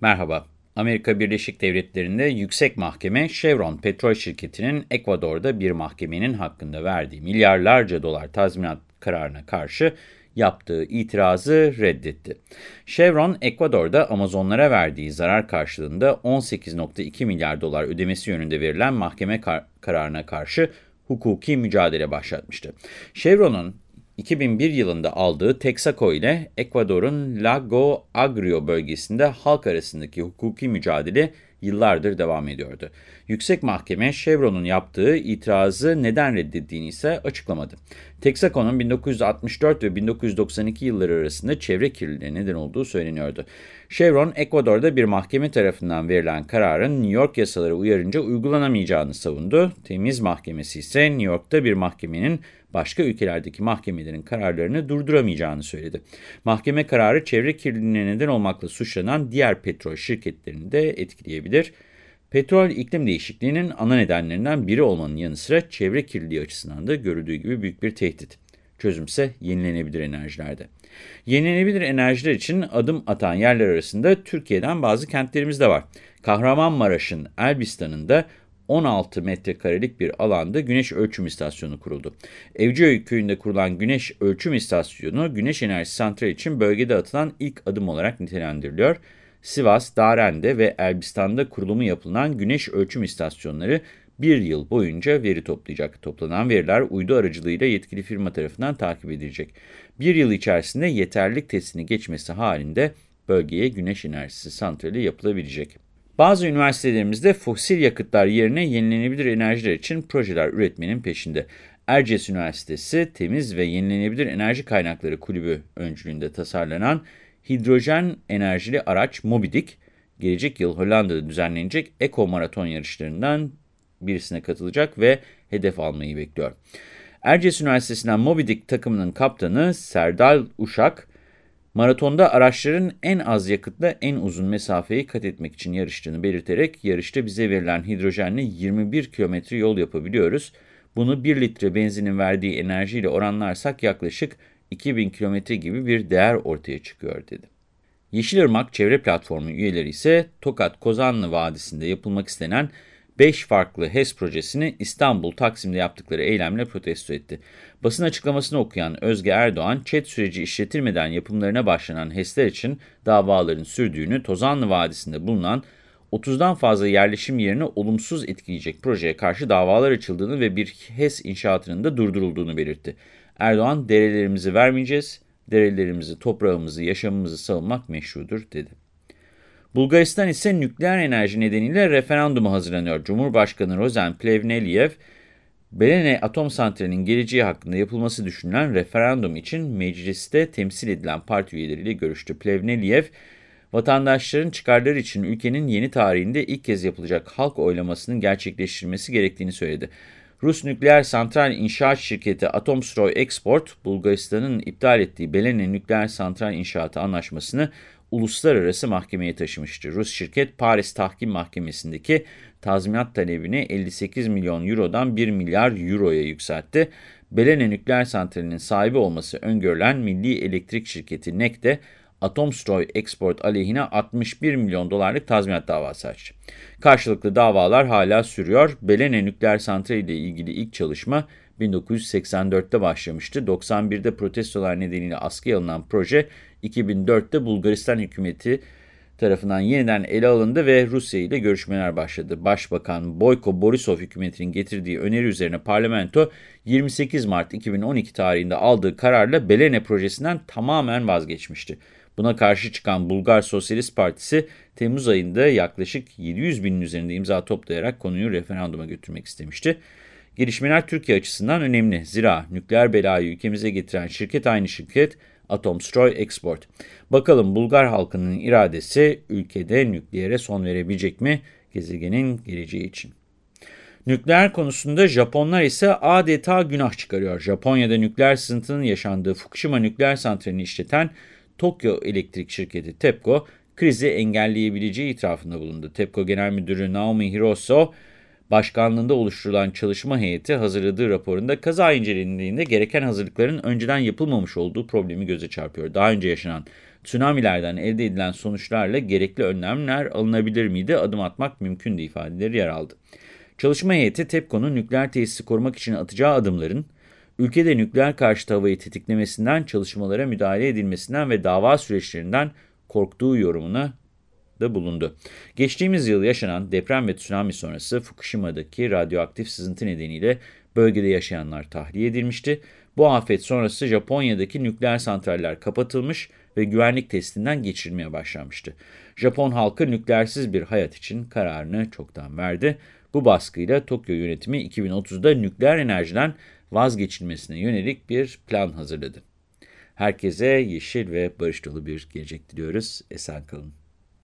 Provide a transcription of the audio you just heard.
Merhaba. Amerika Birleşik Devletleri'nde yüksek mahkeme Chevron petrol şirketinin Ekvador'da bir mahkemenin hakkında verdiği milyarlarca dolar tazminat kararına karşı yaptığı itirazı reddetti. Chevron, Ekvador'da Amazonlara verdiği zarar karşılığında 18.2 milyar dolar ödemesi yönünde verilen mahkeme kar kararına karşı hukuki mücadele başlatmıştı. Chevron'un 2001 yılında aldığı Texaco ile Ekvador'un Lago Agrio bölgesinde halk arasındaki hukuki mücadele yıllardır devam ediyordu. Yüksek Mahkeme Chevron'un yaptığı itirazı neden reddettiğini ise açıklamadı. Texaco'nun 1964 ve 1992 yılları arasında çevre kirliliğine neden olduğu söyleniyordu. Chevron, Ekvador'da bir mahkeme tarafından verilen kararın New York yasaları uyarınca uygulanamayacağını savundu. Temiz Mahkemesi ise New York'ta bir mahkemenin başka ülkelerdeki mahkemelerin kararlarını durduramayacağını söyledi. Mahkeme kararı çevre kirliliğine neden olmakla suçlanan diğer petrol şirketlerini de etkileyebilir. Petrol iklim değişikliğinin ana nedenlerinden biri olmanın yanı sıra çevre kirliliği açısından da görüldüğü gibi büyük bir tehdit. Çözümse yenilenebilir enerjilerde. Yenilenebilir enerjiler için adım atan yerler arasında Türkiye'den bazı kentlerimiz de var. Kahramanmaraş'ın Elbistan'ında 16 metrekarelik bir alanda güneş ölçüm istasyonu kuruldu. Evciköy köyünde kurulan güneş ölçüm istasyonu, güneş enerji santrali için bölgede atılan ilk adım olarak nitelendiriliyor. Sivas, Daren'de ve Elbistan'da kurulumu yapılan güneş ölçüm istasyonları bir yıl boyunca veri toplayacak. Toplanan veriler uydu aracılığıyla yetkili firma tarafından takip edilecek. Bir yıl içerisinde yeterlilik testini geçmesi halinde bölgeye güneş enerjisi santrali yapılabilecek. Bazı üniversitelerimizde fosil yakıtlar yerine yenilenebilir enerjiler için projeler üretmenin peşinde. Erciyes Üniversitesi Temiz ve Yenilenebilir Enerji Kaynakları Kulübü öncülüğünde tasarlanan hidrojen enerjili araç Mobidik, gelecek yıl Hollanda'da düzenlenecek Eko Maraton yarışlarından birisine katılacak ve hedef almayı bekliyor. Erciyes Üniversitesi'nden Mobidik takımının kaptanı Serdal Uşak, Maratonda araçların en az yakıtla en uzun mesafeyi kat etmek için yarıştığını belirterek yarışta bize verilen hidrojenle 21 kilometre yol yapabiliyoruz. Bunu 1 litre benzinin verdiği enerjiyle oranlarsak yaklaşık 2000 kilometre gibi bir değer ortaya çıkıyor dedi. Yeşilırmak Çevre Platformu üyeleri ise Tokat Kozanlı Vadisi'nde yapılmak istenen 5 farklı HES projesini İstanbul Taksim'de yaptıkları eylemle protesto etti. Basın açıklamasını okuyan Özge Erdoğan, ÇED süreci işletilmeden yapımlarına başlanan HES'ler için davaların sürdüğünü, Tozanlı Vadisi'nde bulunan 30'dan fazla yerleşim yerini olumsuz etkileyecek projeye karşı davalar açıldığını ve bir HES inşaatının da durdurulduğunu belirtti. Erdoğan, derelerimizi vermeyeceğiz, derelerimizi, toprağımızı, yaşamımızı savunmak meşrudur, dedi. Bulgaristan ise nükleer enerji nedeniyle referanduma hazırlanıyor. Cumhurbaşkanı Rozen Plevneliev, Belene Atom Santrali'nin geleceği hakkında yapılması düşünülen referandum için mecliste temsil edilen parti üyeleriyle görüştü. Plevneliev, vatandaşların çıkarları için ülkenin yeni tarihinde ilk kez yapılacak halk oylamasının gerçekleştirilmesi gerektiğini söyledi. Rus nükleer santral inşaat şirketi Atomstroy Export, Bulgaristan'ın iptal ettiği Belene nükleer santral inşaatı anlaşmasını uluslararası mahkemeye taşımıştı. Rus şirket Paris Tahkim Mahkemesi'ndeki tazminat talebini 58 milyon eurodan 1 milyar euroya yükseltti. Belene nükleer santralinin sahibi olması öngörülen Milli Elektrik Şirketi NEK de Atomstroy Export aleyhine 61 milyon dolarlık tazminat davası açtı. Karşılıklı davalar hala sürüyor. Belene nükleer santrali ile ilgili ilk çalışma 1984'te başlamıştı. 91'de protestolar nedeniyle askıya alınan proje 2004'te Bulgaristan hükümeti tarafından yeniden ele alındı ve Rusya ile görüşmeler başladı. Başbakan Boyko Borisov hükümetinin getirdiği öneri üzerine parlamento 28 Mart 2012 tarihinde aldığı kararla Belene projesinden tamamen vazgeçmişti. Buna karşı çıkan Bulgar Sosyalist Partisi Temmuz ayında yaklaşık 700 binin üzerinde imza toplayarak konuyu referanduma götürmek istemişti. Gelişmeler Türkiye açısından önemli. Zira nükleer belayı ülkemize getiren şirket aynı şirket Atomstroy Export. Bakalım Bulgar halkının iradesi ülkede nükleere son verebilecek mi gezegenin geleceği için? Nükleer konusunda Japonlar ise adeta günah çıkarıyor. Japonya'da nükleer sızıntının yaşandığı Fukushima nükleer santralini işleten Tokyo Elektrik Şirketi TEPCO krizi engelleyebileceği itirafında bulundu. TEPCO Genel Müdürü Naomi Hiroso, Başkanlığında oluşturulan çalışma heyeti hazırladığı raporunda kaza incelendiğinde gereken hazırlıkların önceden yapılmamış olduğu problemi göze çarpıyor. Daha önce yaşanan tsunamilerden elde edilen sonuçlarla gerekli önlemler alınabilir miydi? Adım atmak mümkündü ifadeleri yer aldı. Çalışma heyeti TEPCO'nun nükleer tesisi korumak için atacağı adımların ülkede nükleer karşıtı havayı tetiklemesinden, çalışmalara müdahale edilmesinden ve dava süreçlerinden korktuğu yorumuna da bulundu. Geçtiğimiz yıl yaşanan deprem ve tsunami sonrası Fukushima'daki radyoaktif sızıntı nedeniyle bölgede yaşayanlar tahliye edilmişti. Bu afet sonrası Japonya'daki nükleer santraller kapatılmış ve güvenlik testinden geçirilmeye başlanmıştı. Japon halkı nükleersiz bir hayat için kararını çoktan verdi. Bu baskıyla Tokyo yönetimi 2030'da nükleer enerjiden vazgeçilmesine yönelik bir plan hazırladı. Herkese yeşil ve barış dolu bir gelecek diliyoruz. Esen kalın.